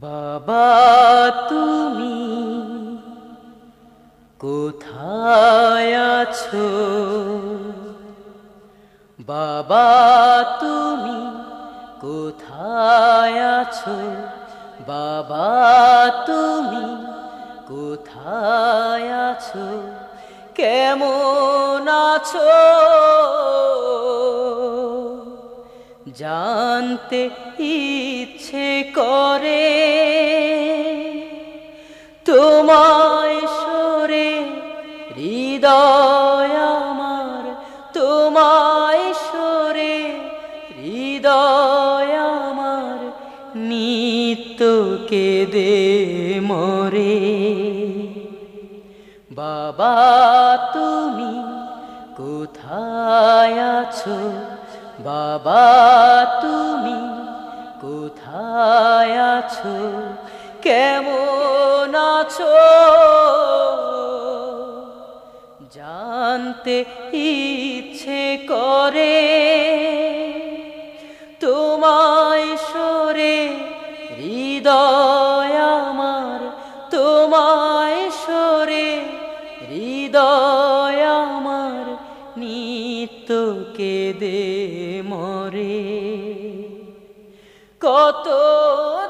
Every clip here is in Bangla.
বাবা, তুমি কোথায় আছো? বাবা, তুমি কোথায় আছো? বাবা, তুমি কোথায় আছো? কেমন আছো? জানতে ইচ্ছে করে তোমায় সরে, হৃদয় আমার তোমায় সরে, হৃদয় আমার নিত্য দে মরে। বাবা, তুমি কোথায় আছো? বাবা, তুমি কোথায় আছো? কেমন আছো? জানতে ইচ্ছে করে তোমায় সরে, হৃদয় আমার তোমায় সরে, হৃদয় আমার নিত্য দে মরে। কত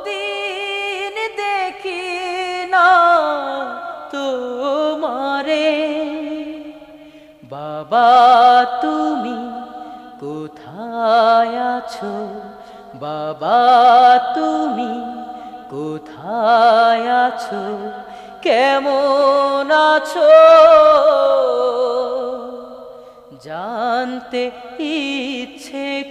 দিন দেখি না তোমারে। বাবা, তুমি কোথায় আছো? বাবা, তুমি কোথায় আছো? কেমন আছো? জানতে ইচ্ছে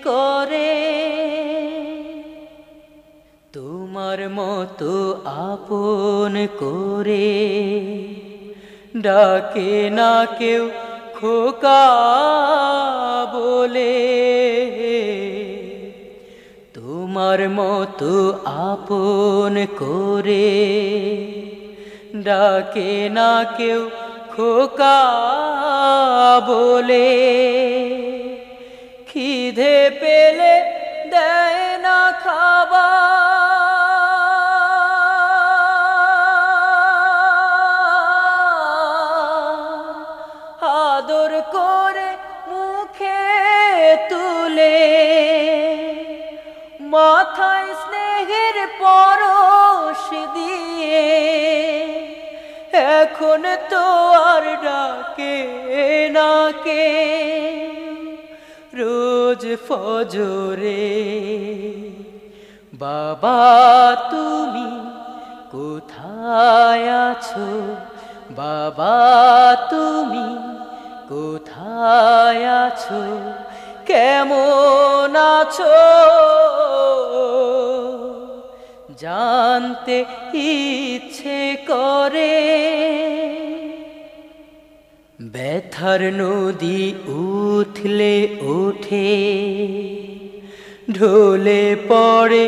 তোমার মতো আপন করে ডাকে না কেউ খোকা বলে। তোমার মতো আপন করে ডাকে না কেউ খোকা বলে। খিদে পেলে এখন তো আর ডাকে নাকে, রোজ ফজরে। বাবা, তুমি কোথায় আছো? বাবা, তুমি কোথায় আছো? কেমন আছো? জানতে ইচ্ছে করে। ব্যথার নদী উঠলে ওঠে ঢোলে পড়ে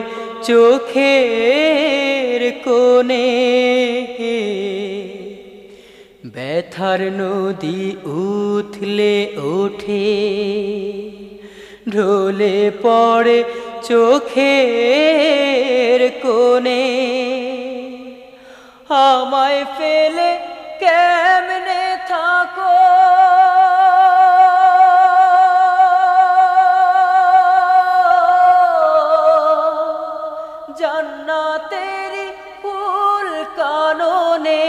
চোখের কোণে। ব্যথার নদী উঠলে ওঠে ঢোলে পড়ে চোখের কোণে। আমায় ফেলে কেমনে থাকো? জান্নাতেরি ফুল কাননে।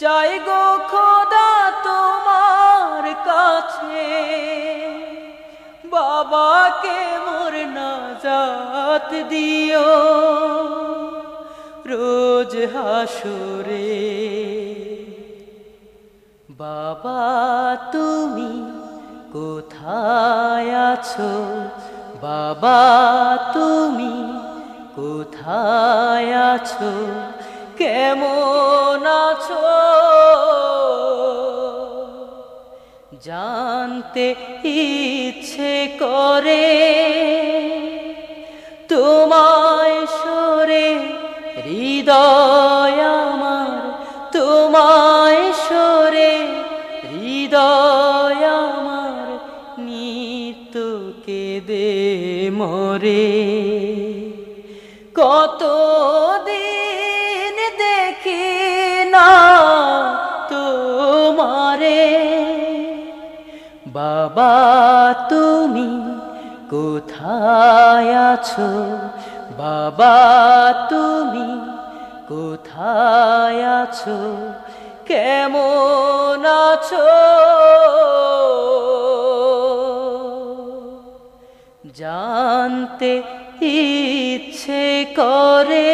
চাই গো খোদা বাবাকে মোর নাজাত দিও। রোজ হাসুরে, বাবা, তুমি কোথায় আছো? বাবা, তুমি কোথায় আছো? কেমন আছো? জানতে ইচ্ছে করে। তোমায় সরে হৃদয় আমার, তোমায় সরে হৃদয় আমার, নিত্য দে মরে। কত দিন দেখি না তোমারে। বাবা তুমি কোথায় আছো? বাবা তুমি কোথায় আছো? কেমন আছো? জানতে ইচ্ছে করে